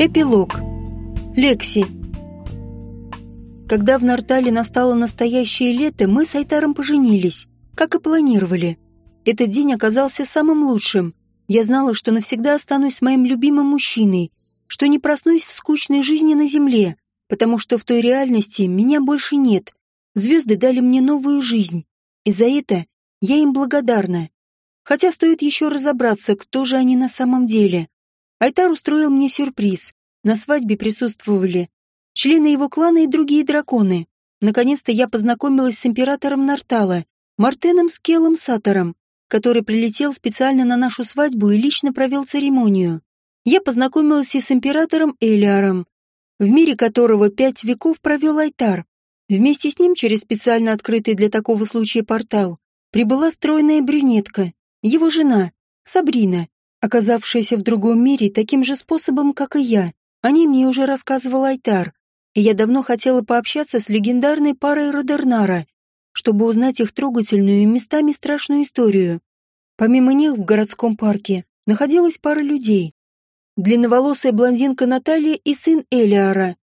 Эпилог. Лекси. Когда в Нартале настало настоящее лето, мы с Айтаром поженились, как и планировали. Этот день оказался самым лучшим. Я знала, что навсегда останусь с моим любимым мужчиной, что не проснусь в скучной жизни на земле, потому что в той реальности меня больше нет. Звезды дали мне новую жизнь, и за это я им благодарна. Хотя стоит еще разобраться, кто же они на самом деле. Айтар устроил мне сюрприз. На свадьбе присутствовали члены его клана и другие драконы. Наконец-то я познакомилась с императором Нартала, Мартеном Скелом Сатором, который прилетел специально на нашу свадьбу и лично провел церемонию. Я познакомилась и с императором Элиаром, в мире которого пять веков провел Айтар. Вместе с ним через специально открытый для такого случая портал прибыла стройная брюнетка, его жена, Сабрина, оказавшаяся в другом мире таким же способом, как и я. О ней мне уже рассказывал Айтар, я давно хотела пообщаться с легендарной парой Родернара, чтобы узнать их трогательную и местами страшную историю. Помимо них в городском парке находилась пара людей. Длинноволосая блондинка Наталья и сын Элиара,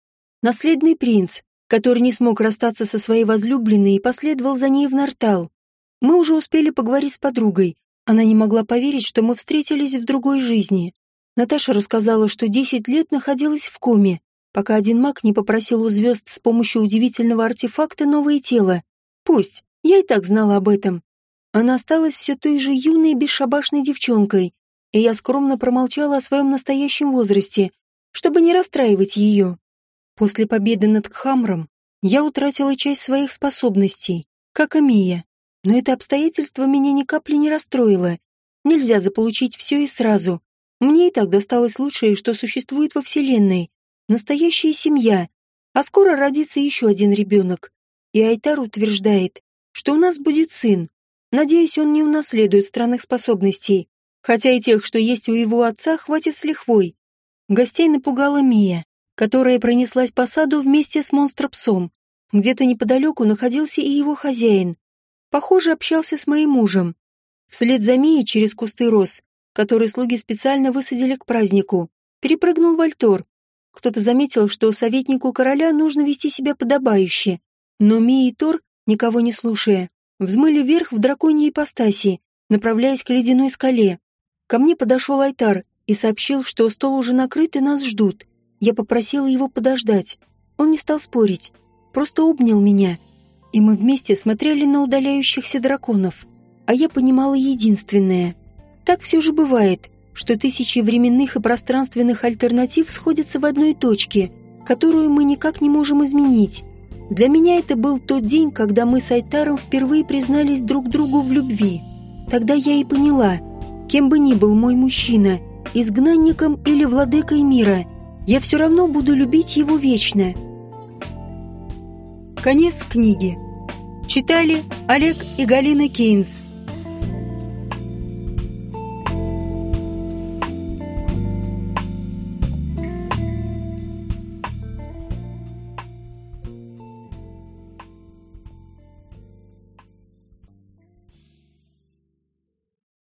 наследный принц, который не смог расстаться со своей возлюбленной и последовал за ней в Нартал. Мы уже успели поговорить с подругой, она не могла поверить, что мы встретились в другой жизни. Наташа рассказала, что 10 лет находилась в коме, пока один маг не попросил у звезд с помощью удивительного артефакта новое тело. Пусть, я и так знала об этом. Она осталась все той же юной бесшабашной девчонкой, и я скромно промолчала о своем настоящем возрасте, чтобы не расстраивать ее. После победы над Кхамром я утратила часть своих способностей, как и Мия. Но это обстоятельство меня ни капли не расстроило. Нельзя заполучить все и сразу. Мне и так досталось лучшее, что существует во Вселенной. Настоящая семья. А скоро родится еще один ребенок. И Айтар утверждает, что у нас будет сын. Надеюсь, он не унаследует странных способностей. Хотя и тех, что есть у его отца, хватит с лихвой. Гостей напугала Мия, которая пронеслась по саду вместе с монстропсом. Где-то неподалеку находился и его хозяин, Похоже, общался с моим мужем. Вслед за Мией через кусты роз, которые слуги специально высадили к празднику, перепрыгнул Вальтор. Кто-то заметил, что советнику короля нужно вести себя подобающе. Но Мия и Тор, никого не слушая, взмыли вверх в драконьей ипостаси, направляясь к ледяной скале. Ко мне подошел Айтар и сообщил, что стол уже накрыт и нас ждут. Я попросила его подождать. Он не стал спорить, просто обнял меня — и мы вместе смотрели на удаляющихся драконов. А я понимала единственное. Так все же бывает, что тысячи временных и пространственных альтернатив сходятся в одной точке, которую мы никак не можем изменить. Для меня это был тот день, когда мы с Айтаром впервые признались друг другу в любви. Тогда я и поняла, кем бы ни был мой мужчина, изгнанником или владыкой мира, я все равно буду любить его вечно. Конец книги. Читали Олег и Галина Кейнс.